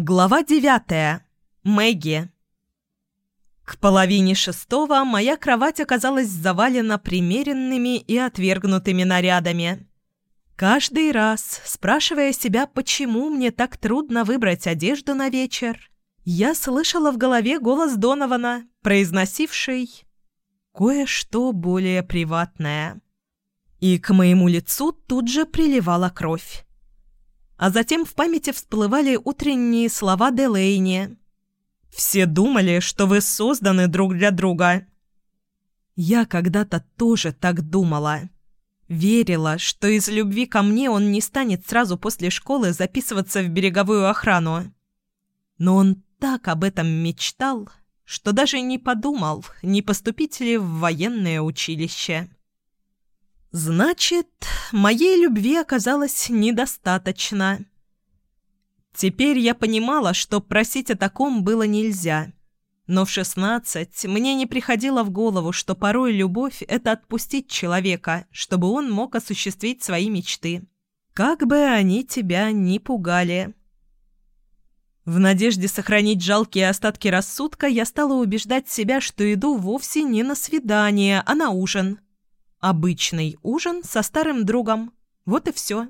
Глава девятая. Мэгги. К половине шестого моя кровать оказалась завалена примеренными и отвергнутыми нарядами. Каждый раз, спрашивая себя, почему мне так трудно выбрать одежду на вечер, я слышала в голове голос Донована, произносивший кое-что более приватное. И к моему лицу тут же приливала кровь а затем в памяти всплывали утренние слова Делейни. «Все думали, что вы созданы друг для друга». Я когда-то тоже так думала. Верила, что из любви ко мне он не станет сразу после школы записываться в береговую охрану. Но он так об этом мечтал, что даже не подумал, не поступить ли в военное училище. Значит, моей любви оказалось недостаточно. Теперь я понимала, что просить о таком было нельзя. Но в шестнадцать мне не приходило в голову, что порой любовь — это отпустить человека, чтобы он мог осуществить свои мечты. Как бы они тебя ни пугали. В надежде сохранить жалкие остатки рассудка, я стала убеждать себя, что иду вовсе не на свидание, а на ужин — Обычный ужин со старым другом. Вот и все.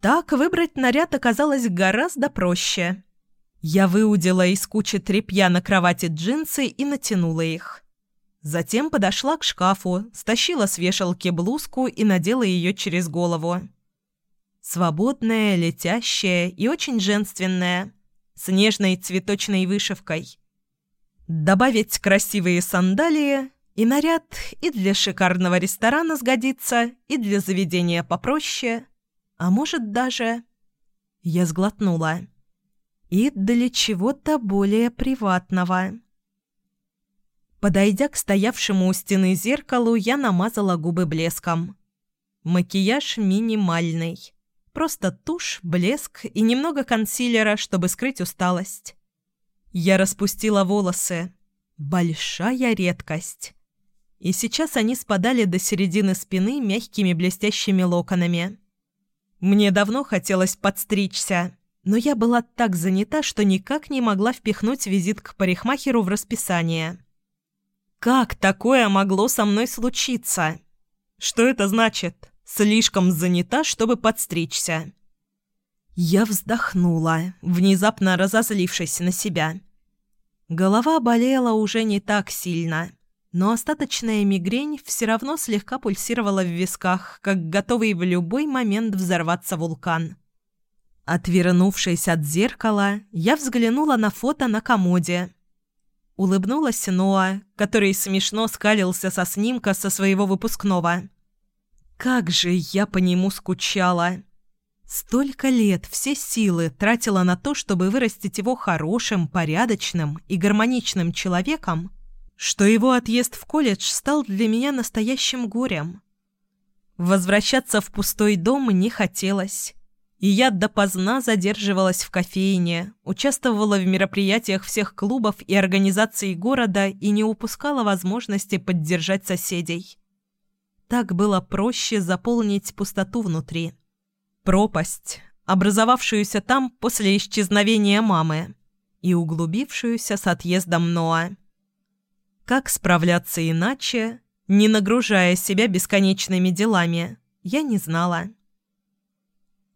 Так выбрать наряд оказалось гораздо проще. Я выудила из кучи тряпья на кровати джинсы и натянула их. Затем подошла к шкафу, стащила с вешалки блузку и надела ее через голову. Свободная, летящая и очень женственная, с нежной цветочной вышивкой. Добавить красивые сандалии и наряд и для шикарного ресторана сгодится, и для заведения попроще, а может даже... Я сглотнула. И для чего-то более приватного. Подойдя к стоявшему у стены зеркалу, я намазала губы блеском. Макияж минимальный. Просто тушь, блеск и немного консилера, чтобы скрыть усталость. Я распустила волосы. Большая редкость и сейчас они спадали до середины спины мягкими блестящими локонами. Мне давно хотелось подстричься, но я была так занята, что никак не могла впихнуть визит к парикмахеру в расписание. Как такое могло со мной случиться? Что это значит? Слишком занята, чтобы подстричься. Я вздохнула, внезапно разозлившись на себя. Голова болела уже не так сильно но остаточная мигрень все равно слегка пульсировала в висках, как готовый в любой момент взорваться вулкан. Отвернувшись от зеркала, я взглянула на фото на комоде. Улыбнулась Ноа, который смешно скалился со снимка со своего выпускного. Как же я по нему скучала! Столько лет все силы тратила на то, чтобы вырастить его хорошим, порядочным и гармоничным человеком – что его отъезд в колледж стал для меня настоящим горем. Возвращаться в пустой дом не хотелось, и я допоздна задерживалась в кофейне, участвовала в мероприятиях всех клубов и организаций города и не упускала возможности поддержать соседей. Так было проще заполнить пустоту внутри. Пропасть, образовавшуюся там после исчезновения мамы и углубившуюся с отъездом Ноа. Как справляться иначе, не нагружая себя бесконечными делами, я не знала.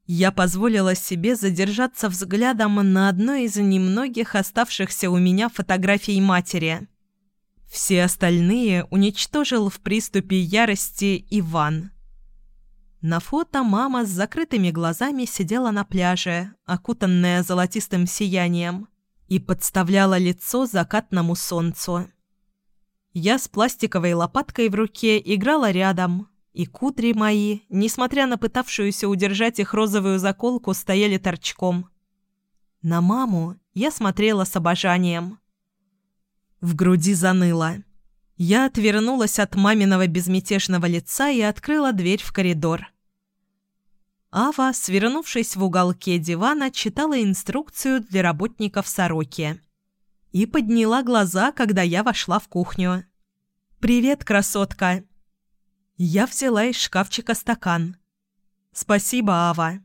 Я позволила себе задержаться взглядом на одной из немногих оставшихся у меня фотографий матери. Все остальные уничтожил в приступе ярости Иван. На фото мама с закрытыми глазами сидела на пляже, окутанная золотистым сиянием, и подставляла лицо закатному солнцу. Я с пластиковой лопаткой в руке играла рядом, и кудри мои, несмотря на пытавшуюся удержать их розовую заколку, стояли торчком. На маму я смотрела с обожанием. В груди заныло. Я отвернулась от маминого безмятежного лица и открыла дверь в коридор. Ава, свернувшись в уголке дивана, читала инструкцию для работников «Сороки» и подняла глаза, когда я вошла в кухню. «Привет, красотка!» Я взяла из шкафчика стакан. «Спасибо, Ава».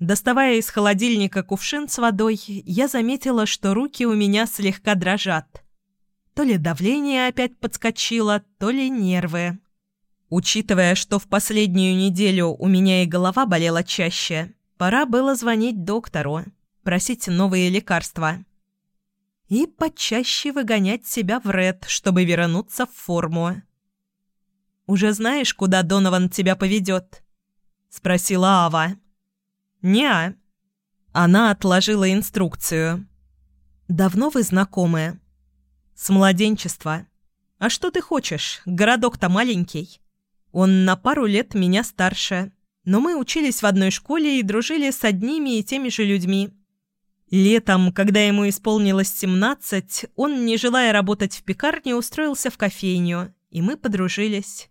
Доставая из холодильника кувшин с водой, я заметила, что руки у меня слегка дрожат. То ли давление опять подскочило, то ли нервы. Учитывая, что в последнюю неделю у меня и голова болела чаще, пора было звонить доктору, просить новые лекарства. И почаще выгонять себя в ред, чтобы вернуться в форму. «Уже знаешь, куда Донован тебя поведет?» — спросила Ава. «Не-а». Она отложила инструкцию. «Давно вы знакомы?» «С младенчества. А что ты хочешь? Городок-то маленький. Он на пару лет меня старше, но мы учились в одной школе и дружили с одними и теми же людьми. Летом, когда ему исполнилось 17, он, не желая работать в пекарне, устроился в кофейню, и мы подружились.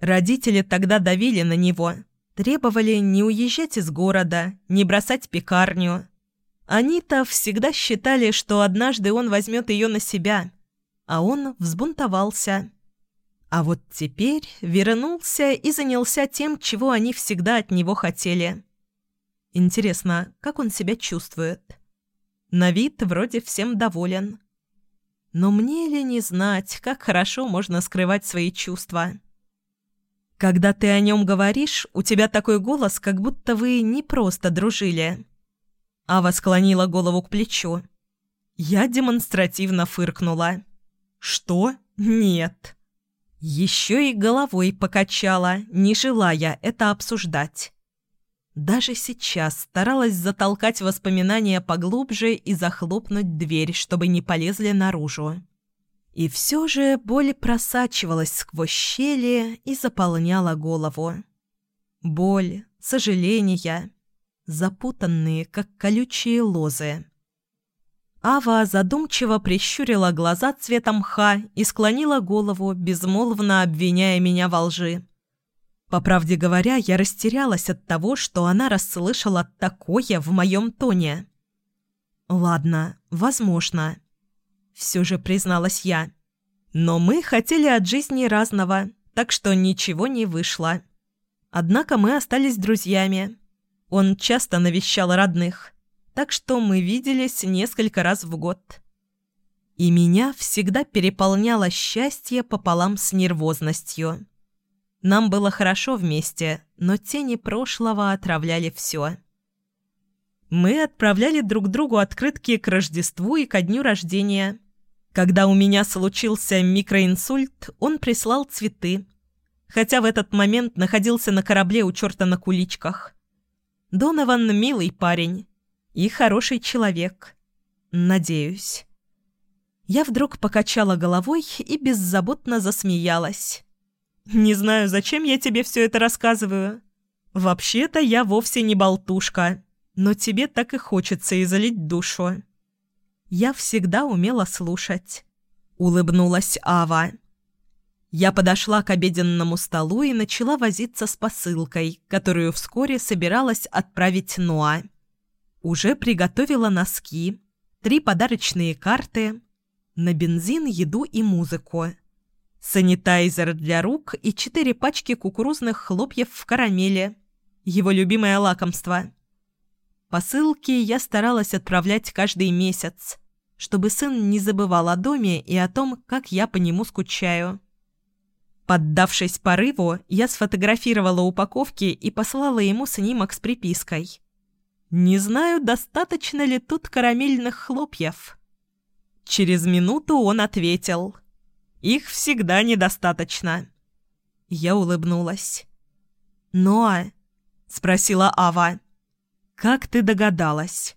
Родители тогда давили на него – Требовали не уезжать из города, не бросать пекарню. Они-то всегда считали, что однажды он возьмет ее на себя, а он взбунтовался. А вот теперь вернулся и занялся тем, чего они всегда от него хотели. Интересно, как он себя чувствует? На вид вроде всем доволен. Но мне ли не знать, как хорошо можно скрывать свои чувства?» Когда ты о нем говоришь, у тебя такой голос, как будто вы не просто дружили». Ава склонила голову к плечу. Я демонстративно фыркнула. «Что? Нет». Еще и головой покачала, не желая это обсуждать. Даже сейчас старалась затолкать воспоминания поглубже и захлопнуть дверь, чтобы не полезли наружу. И все же боль просачивалась сквозь щели и заполняла голову. Боль, сожаления, запутанные, как колючие лозы. Ава задумчиво прищурила глаза цветом мха и склонила голову, безмолвно обвиняя меня во лжи. По правде говоря, я растерялась от того, что она расслышала такое в моем тоне. «Ладно, возможно». Все же призналась я. Но мы хотели от жизни разного, так что ничего не вышло. Однако мы остались друзьями. Он часто навещал родных, так что мы виделись несколько раз в год. И меня всегда переполняло счастье пополам с нервозностью. Нам было хорошо вместе, но тени прошлого отравляли все. Мы отправляли друг другу открытки к Рождеству и ко дню рождения – когда у меня случился микроинсульт, он прислал цветы, хотя в этот момент находился на корабле у черта на куличках. Донован милый парень и хороший человек. Надеюсь. Я вдруг покачала головой и беззаботно засмеялась. «Не знаю, зачем я тебе все это рассказываю. Вообще-то я вовсе не болтушка, но тебе так и хочется изолить душу» я всегда умела слушать», — улыбнулась Ава. Я подошла к обеденному столу и начала возиться с посылкой, которую вскоре собиралась отправить Ноа. Уже приготовила носки, три подарочные карты, на бензин, еду и музыку, санитайзер для рук и четыре пачки кукурузных хлопьев в карамели, его любимое лакомство. Посылки я старалась отправлять каждый месяц, чтобы сын не забывал о доме и о том, как я по нему скучаю. Поддавшись порыву, я сфотографировала упаковки и послала ему снимок с припиской. «Не знаю, достаточно ли тут карамельных хлопьев». Через минуту он ответил. «Их всегда недостаточно». Я улыбнулась. «Ноа?» — спросила Ава. «Как ты догадалась?»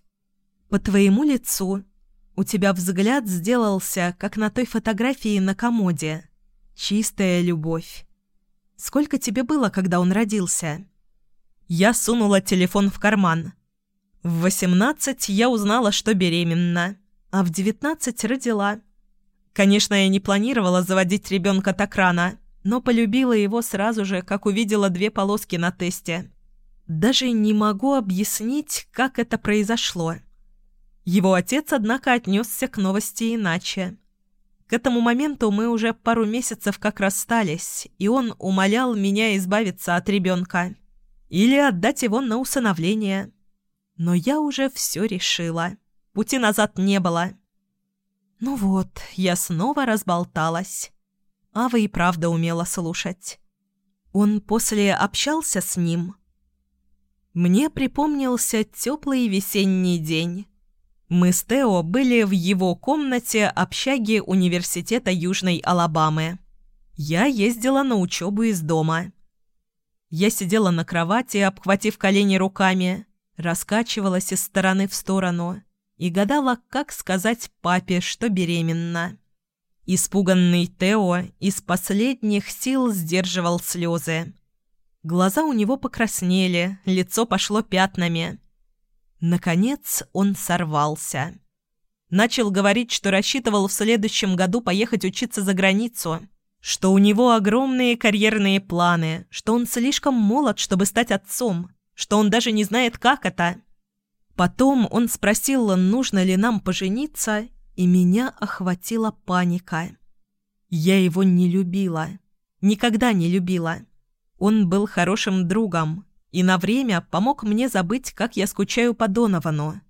«По твоему лицу. У тебя взгляд сделался, как на той фотографии на комоде. Чистая любовь. Сколько тебе было, когда он родился?» Я сунула телефон в карман. В восемнадцать я узнала, что беременна, а в девятнадцать родила. Конечно, я не планировала заводить ребенка так рано, но полюбила его сразу же, как увидела две полоски на тесте. Даже не могу объяснить, как это произошло. Его отец, однако, отнесся к новости иначе. К этому моменту мы уже пару месяцев как расстались, и он умолял меня избавиться от ребенка. Или отдать его на усыновление. Но я уже все решила. Пути назад не было. Ну вот, я снова разболталась. Ава и правда умела слушать. Он после общался с ним. Мне припомнился теплый весенний день. Мы с Тео были в его комнате общаги Университета Южной Алабамы. Я ездила на учебу из дома. Я сидела на кровати, обхватив колени руками, раскачивалась из стороны в сторону и гадала, как сказать папе, что беременна. Испуганный Тео из последних сил сдерживал слезы. Глаза у него покраснели, лицо пошло пятнами. Наконец он сорвался. Начал говорить, что рассчитывал в следующем году поехать учиться за границу, что у него огромные карьерные планы, что он слишком молод, чтобы стать отцом, что он даже не знает, как это. Потом он спросил, нужно ли нам пожениться, и меня охватила паника. Я его не любила. Никогда не любила. Он был хорошим другом и на время помог мне забыть, как я скучаю по Доновану.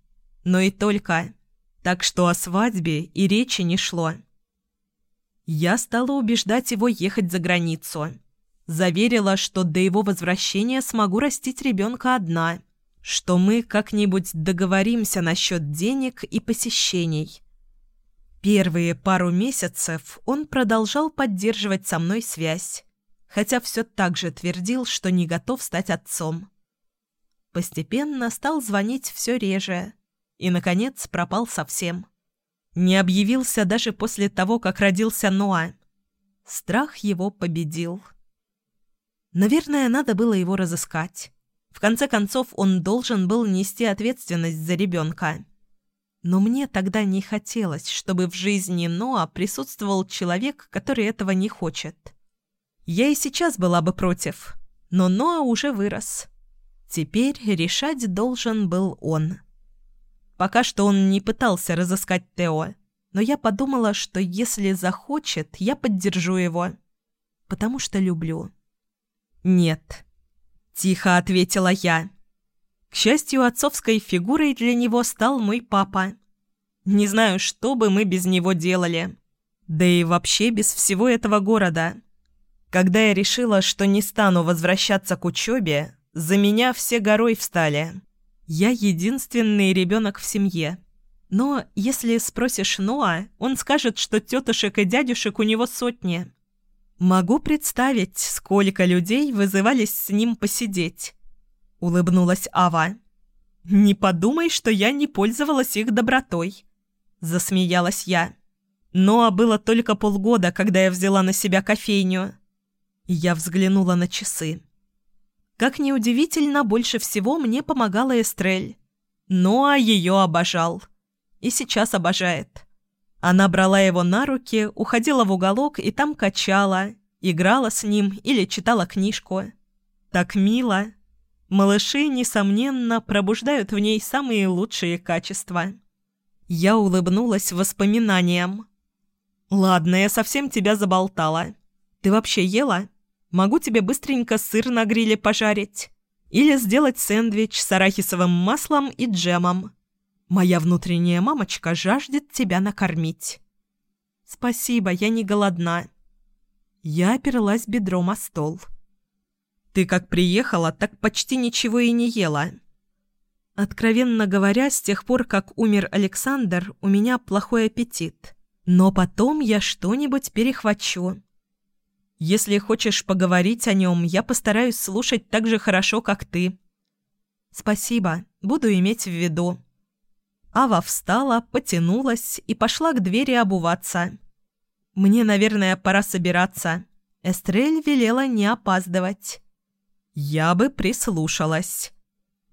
Но и только. Так что о свадьбе и речи не шло. Я стала убеждать его ехать за границу. Заверила, что до его возвращения смогу растить ребенка одна, что мы как-нибудь договоримся насчет денег и посещений – Первые пару месяцев он продолжал поддерживать со мной связь, хотя все так же твердил, что не готов стать отцом. Постепенно стал звонить все реже и, наконец, пропал совсем. Не объявился даже после того, как родился Ноа. Страх его победил. Наверное, надо было его разыскать. В конце концов, он должен был нести ответственность за ребенка. Но мне тогда не хотелось, чтобы в жизни Ноа присутствовал человек, который этого не хочет. Я и сейчас была бы против, но Ноа уже вырос. Теперь решать должен был он. Пока что он не пытался разыскать Тео, но я подумала, что если захочет, я поддержу его. Потому что люблю. «Нет», — тихо ответила я. К счастью, отцовской фигурой для него стал мой папа. Не знаю, что бы мы без него делали. Да и вообще без всего этого города. Когда я решила, что не стану возвращаться к учебе, за меня все горой встали. Я единственный ребенок в семье. Но если спросишь Ноа, он скажет, что тетушек и дядюшек у него сотни. Могу представить, сколько людей вызывались с ним посидеть улыбнулась Ава. «Не подумай, что я не пользовалась их добротой», – засмеялась я. «Но было только полгода, когда я взяла на себя кофейню». Я взглянула на часы. Как неудивительно, больше всего мне помогала Эстрель. Ноа ее обожал. И сейчас обожает. Она брала его на руки, уходила в уголок и там качала, играла с ним или читала книжку. Так мило. Малыши, несомненно, пробуждают в ней самые лучшие качества. Я улыбнулась воспоминаниям. «Ладно, я совсем тебя заболтала. Ты вообще ела? Могу тебе быстренько сыр на гриле пожарить. Или сделать сэндвич с арахисовым маслом и джемом. Моя внутренняя мамочка жаждет тебя накормить». «Спасибо, я не голодна». Я оперлась бедром о стол. Ты как приехала, так почти ничего и не ела. Откровенно говоря, с тех пор, как умер Александр, у меня плохой аппетит. Но потом я что-нибудь перехвачу. Если хочешь поговорить о нем, я постараюсь слушать так же хорошо, как ты. Спасибо, буду иметь в виду. Ава встала, потянулась и пошла к двери обуваться. Мне, наверное, пора собираться. Эстрель велела не опаздывать. Я бы прислушалась.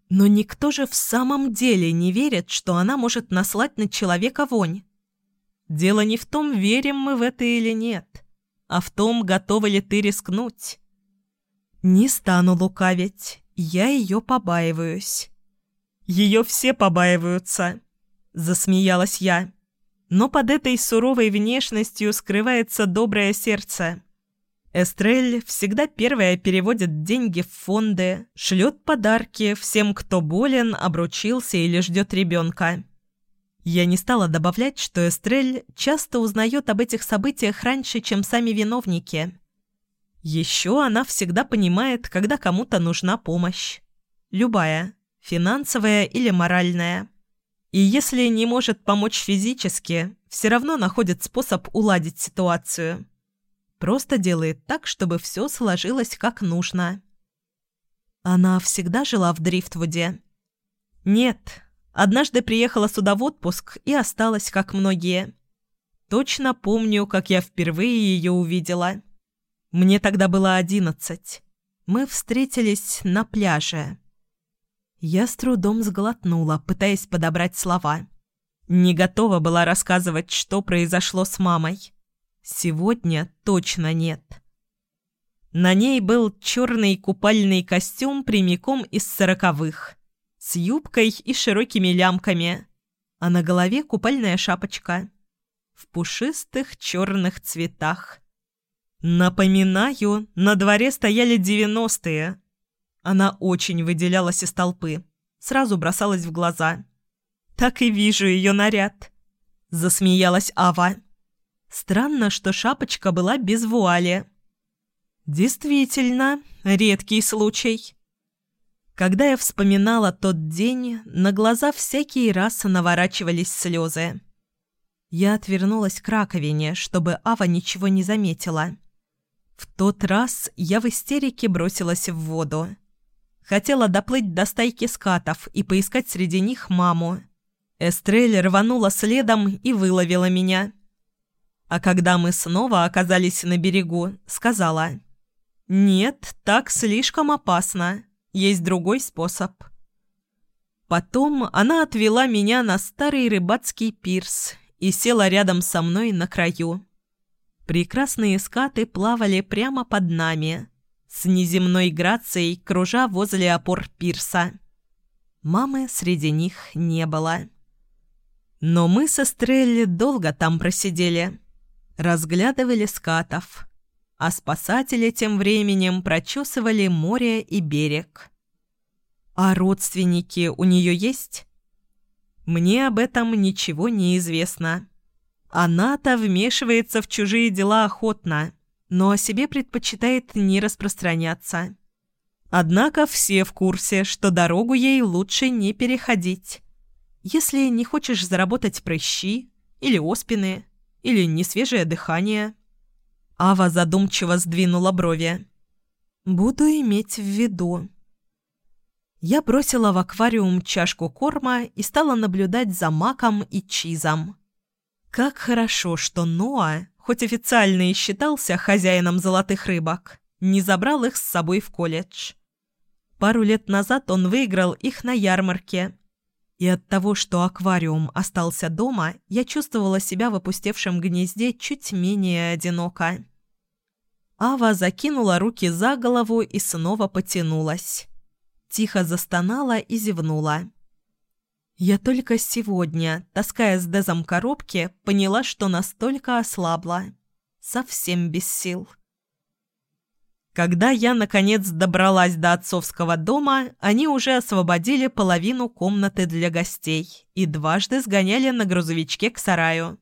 Но никто же в самом деле не верит, что она может наслать на человека вонь. Дело не в том, верим мы в это или нет, а в том, готова ли ты рискнуть. Не стану лукавить, я ее побаиваюсь. Ее все побаиваются, засмеялась я. Но под этой суровой внешностью скрывается доброе сердце. Эстрель всегда первая переводит деньги в фонды, шлет подарки всем, кто болен, обручился или ждет ребенка. Я не стала добавлять, что Эстрель часто узнает об этих событиях раньше, чем сами виновники. Еще она всегда понимает, когда кому-то нужна помощь. Любая, финансовая или моральная. И если не может помочь физически, все равно находит способ уладить ситуацию. Просто делает так, чтобы все сложилось как нужно. Она всегда жила в Дрифтвуде? Нет. Однажды приехала сюда в отпуск и осталась, как многие. Точно помню, как я впервые ее увидела. Мне тогда было одиннадцать. Мы встретились на пляже. Я с трудом сглотнула, пытаясь подобрать слова. Не готова была рассказывать, что произошло с мамой. Сегодня точно нет. На ней был черный купальный костюм прямиком из сороковых, с юбкой и широкими лямками, а на голове купальная шапочка в пушистых черных цветах. Напоминаю, на дворе стояли девяностые. Она очень выделялась из толпы, сразу бросалась в глаза. «Так и вижу ее наряд», — засмеялась Ава. Странно, что шапочка была без вуали. Действительно, редкий случай. Когда я вспоминала тот день, на глаза всякий раз наворачивались слезы. Я отвернулась к раковине, чтобы Ава ничего не заметила. В тот раз я в истерике бросилась в воду. Хотела доплыть до стайки скатов и поискать среди них маму. Эстрель рванула следом и выловила меня. А когда мы снова оказались на берегу, сказала «Нет, так слишком опасно. Есть другой способ». Потом она отвела меня на старый рыбацкий пирс и села рядом со мной на краю. Прекрасные скаты плавали прямо под нами, с неземной грацией, кружа возле опор пирса. Мамы среди них не было. Но мы со Стрелли долго там просидели разглядывали скатов, а спасатели тем временем прочесывали море и берег. «А родственники у нее есть?» «Мне об этом ничего не известно. Она-то вмешивается в чужие дела охотно, но о себе предпочитает не распространяться. Однако все в курсе, что дорогу ей лучше не переходить. Если не хочешь заработать прыщи или оспины, или несвежее дыхание. Ава задумчиво сдвинула брови. «Буду иметь в виду». Я бросила в аквариум чашку корма и стала наблюдать за маком и чизом. Как хорошо, что Ноа, хоть официально и считался хозяином золотых рыбок, не забрал их с собой в колледж. Пару лет назад он выиграл их на ярмарке и от того, что аквариум остался дома, я чувствовала себя в опустевшем гнезде чуть менее одиноко. Ава закинула руки за голову и снова потянулась. Тихо застонала и зевнула. Я только сегодня, таская с Дезом коробки, поняла, что настолько ослабла. Совсем без сил. Когда я, наконец, добралась до отцовского дома, они уже освободили половину комнаты для гостей и дважды сгоняли на грузовичке к сараю.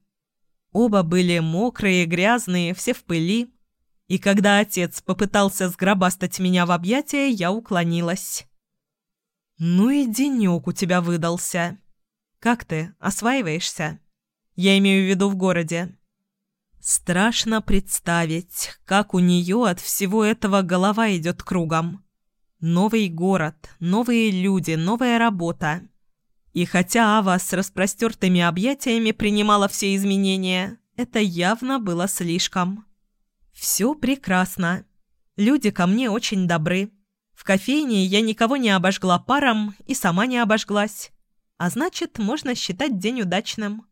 Оба были мокрые, грязные, все в пыли. И когда отец попытался сгробастать меня в объятия, я уклонилась. «Ну и денек у тебя выдался. Как ты, осваиваешься? Я имею в виду в городе». Страшно представить, как у нее от всего этого голова идет кругом. Новый город, новые люди, новая работа. И хотя Ава с распростертыми объятиями принимала все изменения, это явно было слишком. Все прекрасно. Люди ко мне очень добры. В кофейне я никого не обожгла паром и сама не обожглась. А значит, можно считать день удачным.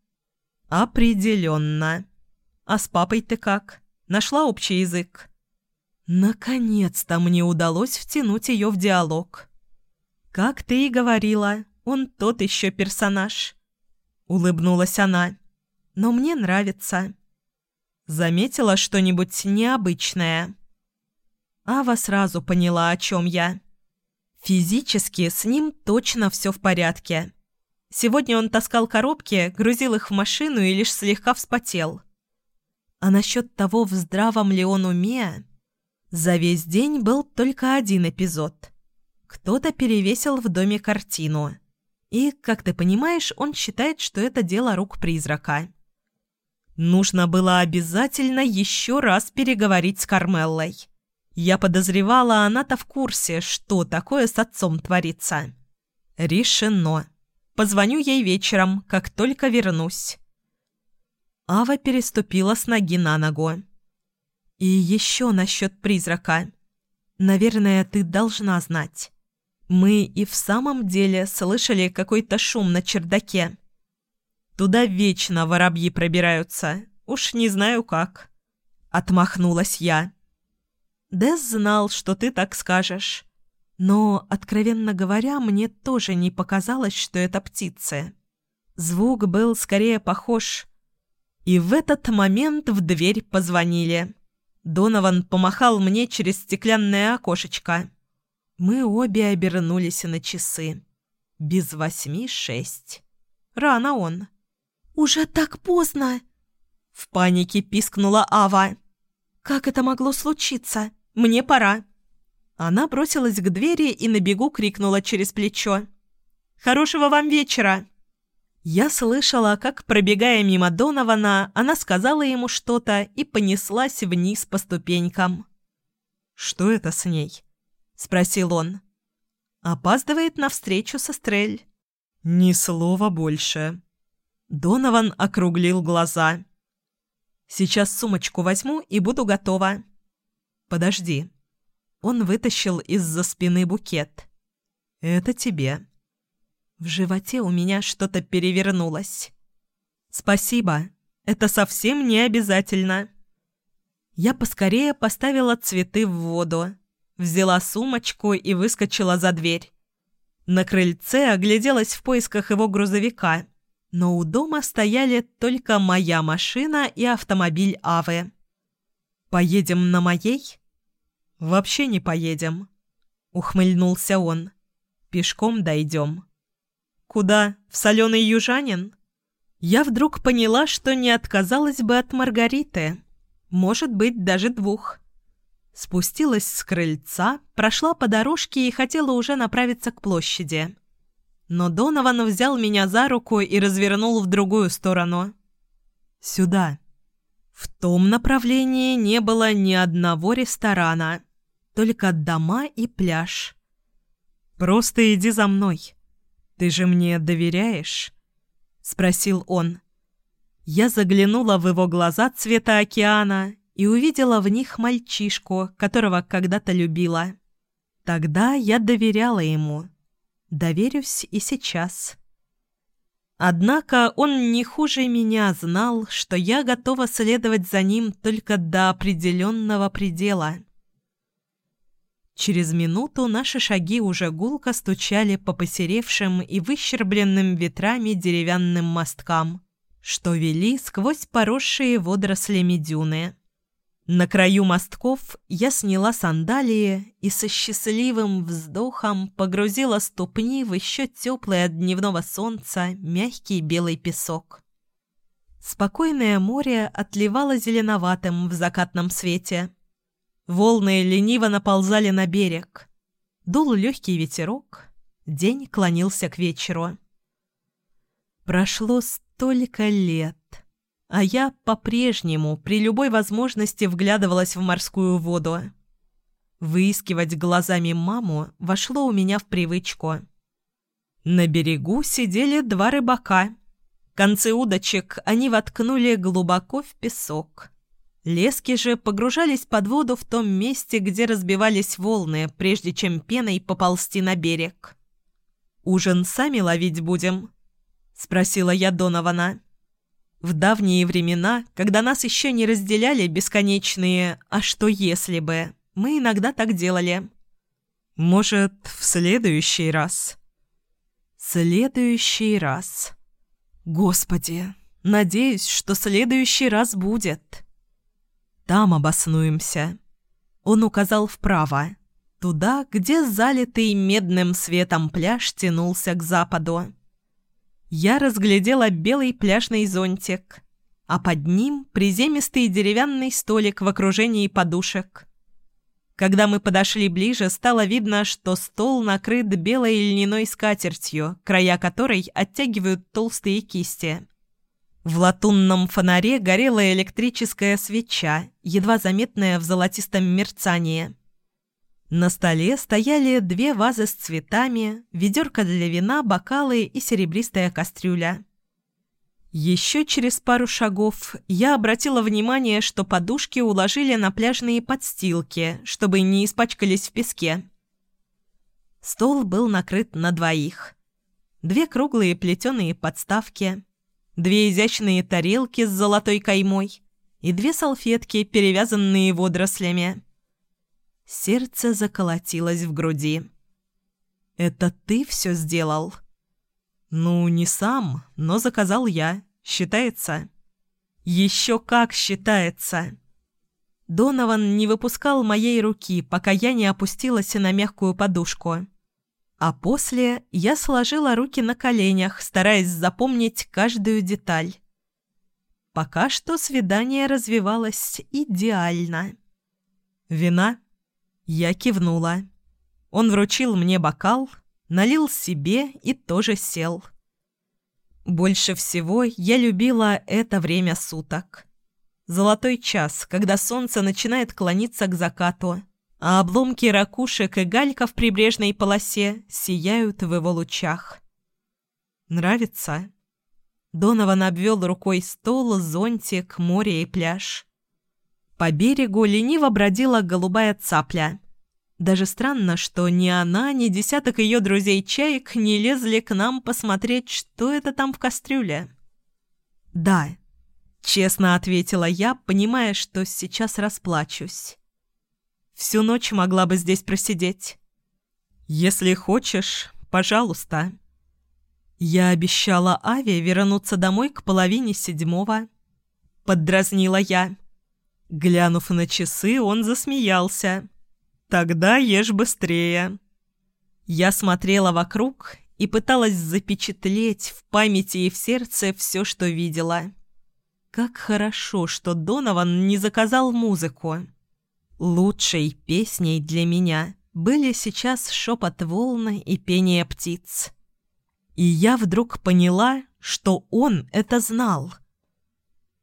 Определенно. А с папой ты как? Нашла общий язык?» Наконец-то мне удалось втянуть ее в диалог. «Как ты и говорила, он тот еще персонаж», — улыбнулась она. «Но мне нравится». «Заметила что-нибудь необычное?» Ава сразу поняла, о чем я. Физически с ним точно все в порядке. Сегодня он таскал коробки, грузил их в машину и лишь слегка вспотел. А насчет того, в здравом ли он уме, за весь день был только один эпизод. Кто-то перевесил в доме картину. И, как ты понимаешь, он считает, что это дело рук призрака. Нужно было обязательно еще раз переговорить с Кармеллой. Я подозревала, она-то в курсе, что такое с отцом творится. Решено. Позвоню ей вечером, как только вернусь. Ава переступила с ноги на ногу. «И еще насчет призрака. Наверное, ты должна знать. Мы и в самом деле слышали какой-то шум на чердаке. Туда вечно воробьи пробираются. Уж не знаю как». Отмахнулась я. Дэс знал, что ты так скажешь. Но, откровенно говоря, мне тоже не показалось, что это птицы. Звук был скорее похож. И в этот момент в дверь позвонили. Донован помахал мне через стеклянное окошечко. Мы обе обернулись на часы. Без восьми шесть. Рано он. «Уже так поздно!» В панике пискнула Ава. «Как это могло случиться? Мне пора». Она бросилась к двери и на бегу крикнула через плечо. «Хорошего вам вечера!» Я слышала, как, пробегая мимо Донована, она сказала ему что-то и понеслась вниз по ступенькам. «Что это с ней?» – спросил он. «Опаздывает на встречу со Стрель». «Ни слова больше». Донован округлил глаза. Сейчас сумочку возьму и буду готова. Подожди. Он вытащил из-за спины букет. Это тебе. В животе у меня что-то перевернулось. Спасибо. Это совсем не обязательно. Я поскорее поставила цветы в воду, взяла сумочку и выскочила за дверь. На крыльце огляделась в поисках его грузовика но у дома стояли только моя машина и автомобиль Авы. «Поедем на моей?» «Вообще не поедем», — ухмыльнулся он. «Пешком дойдем». «Куда? В соленый южанин?» Я вдруг поняла, что не отказалась бы от Маргариты. Может быть, даже двух. Спустилась с крыльца, прошла по дорожке и хотела уже направиться к площади. Но Донован взял меня за руку и развернул в другую сторону. «Сюда». В том направлении не было ни одного ресторана, только дома и пляж. «Просто иди за мной. Ты же мне доверяешь?» — спросил он. Я заглянула в его глаза цвета океана и увидела в них мальчишку, которого когда-то любила. Тогда я доверяла ему. Доверюсь и сейчас. Однако он не хуже меня знал, что я готова следовать за ним только до определенного предела. Через минуту наши шаги уже гулко стучали по посеревшим и выщербленным ветрами деревянным мосткам, что вели сквозь поросшие водорослями дюны. На краю мостков я сняла сандалии и со счастливым вздохом погрузила ступни в еще теплый от дневного солнца мягкий белый песок. Спокойное море отливало зеленоватым в закатном свете. Волны лениво наползали на берег. Дул легкий ветерок, день клонился к вечеру. Прошло столько лет. А я по-прежнему при любой возможности вглядывалась в морскую воду. Выискивать глазами маму вошло у меня в привычку. На берегу сидели два рыбака. Концы удочек они воткнули глубоко в песок. Лески же погружались под воду в том месте, где разбивались волны, прежде чем пеной поползти на берег. «Ужин сами ловить будем?» — спросила я Донована. В давние времена, когда нас еще не разделяли бесконечные «а что если бы», мы иногда так делали. Может, в следующий раз? Следующий раз. Господи, надеюсь, что следующий раз будет. Там обоснуемся. Он указал вправо, туда, где залитый медным светом пляж тянулся к западу. Я разглядела белый пляжный зонтик, а под ним приземистый деревянный столик в окружении подушек. Когда мы подошли ближе, стало видно, что стол накрыт белой льняной скатертью, края которой оттягивают толстые кисти. В латунном фонаре горела электрическая свеча, едва заметная в золотистом мерцании. На столе стояли две вазы с цветами, ведерко для вина, бокалы и серебристая кастрюля. Еще через пару шагов я обратила внимание, что подушки уложили на пляжные подстилки, чтобы не испачкались в песке. Стол был накрыт на двоих. Две круглые плетеные подставки, две изящные тарелки с золотой каймой и две салфетки, перевязанные водорослями. Сердце заколотилось в груди. «Это ты все сделал?» «Ну, не сам, но заказал я. Считается?» «Еще как считается!» Донован не выпускал моей руки, пока я не опустилась на мягкую подушку. А после я сложила руки на коленях, стараясь запомнить каждую деталь. Пока что свидание развивалось идеально. «Вина?» Я кивнула. Он вручил мне бокал, налил себе и тоже сел. Больше всего я любила это время суток. Золотой час, когда солнце начинает клониться к закату, а обломки ракушек и галька в прибрежной полосе сияют в его лучах. «Нравится?» Донован обвел рукой стол, зонтик, море и пляж. По берегу лениво бродила голубая цапля. Даже странно, что ни она, ни десяток ее друзей-чаек не лезли к нам посмотреть, что это там в кастрюле. «Да», — честно ответила я, понимая, что сейчас расплачусь. «Всю ночь могла бы здесь просидеть». «Если хочешь, пожалуйста». Я обещала Аве вернуться домой к половине седьмого. Поддразнила я. Глянув на часы, он засмеялся. «Тогда ешь быстрее». Я смотрела вокруг и пыталась запечатлеть в памяти и в сердце все, что видела. Как хорошо, что Донован не заказал музыку. Лучшей песней для меня были сейчас шепот волны и пение птиц. И я вдруг поняла, что он это знал.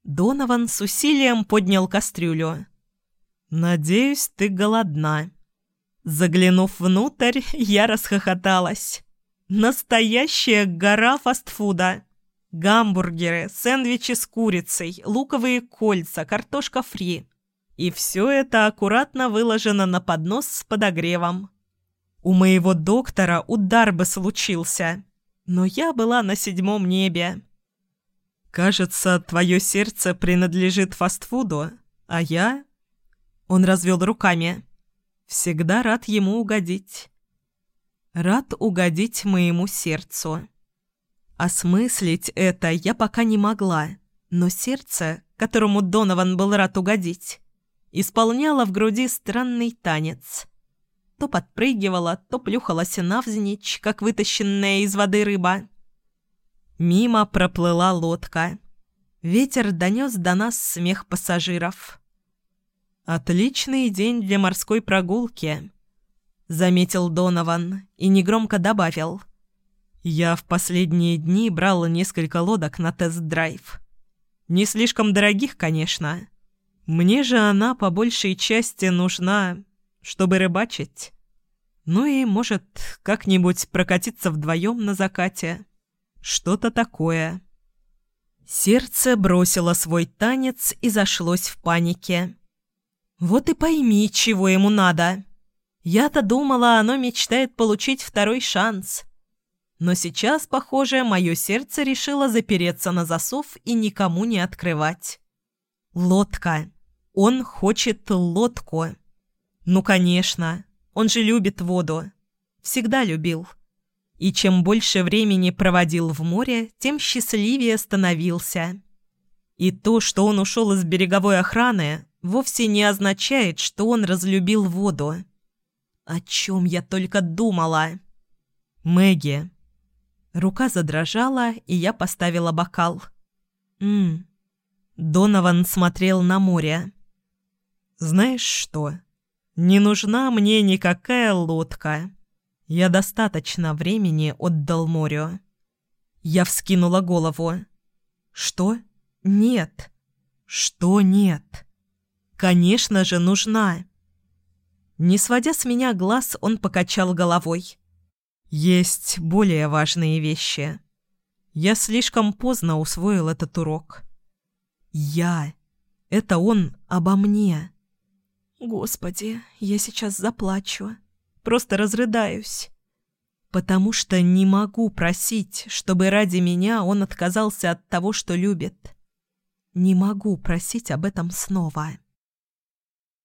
Донован с усилием поднял кастрюлю. «Надеюсь, ты голодна». Заглянув внутрь, я расхохоталась. Настоящая гора фастфуда. Гамбургеры, сэндвичи с курицей, луковые кольца, картошка фри. И все это аккуратно выложено на поднос с подогревом. У моего доктора удар бы случился, но я была на седьмом небе. «Кажется, твое сердце принадлежит фастфуду, а я он развел руками. «Всегда рад ему угодить. Рад угодить моему сердцу». Осмыслить это я пока не могла, но сердце, которому Донован был рад угодить, исполняло в груди странный танец. То подпрыгивала, то плюхалась навзничь, как вытащенная из воды рыба. Мимо проплыла лодка. Ветер донес до нас смех пассажиров. «Отличный день для морской прогулки», — заметил Донован и негромко добавил. «Я в последние дни брал несколько лодок на тест-драйв. Не слишком дорогих, конечно. Мне же она по большей части нужна, чтобы рыбачить. Ну и, может, как-нибудь прокатиться вдвоем на закате. Что-то такое». Сердце бросило свой танец и зашлось в панике. Вот и пойми, чего ему надо. Я-то думала, оно мечтает получить второй шанс. Но сейчас, похоже, мое сердце решило запереться на засов и никому не открывать. Лодка. Он хочет лодку. Ну, конечно. Он же любит воду. Всегда любил. И чем больше времени проводил в море, тем счастливее становился. И то, что он ушел из береговой охраны, вовсе не означает, что он разлюбил воду. О чем я только думала? Мэгги. Рука задрожала, и я поставила бокал. Мм. Донован смотрел на море. «Знаешь что? Не нужна мне никакая лодка. Я достаточно времени отдал морю». Я вскинула голову. «Что? Нет. Что нет? Конечно же, нужна». Не сводя с меня глаз, он покачал головой. «Есть более важные вещи. Я слишком поздно усвоил этот урок». «Я. Это он обо мне». «Господи, я сейчас заплачу. Просто разрыдаюсь» потому что не могу просить, чтобы ради меня он отказался от того, что любит. Не могу просить об этом снова.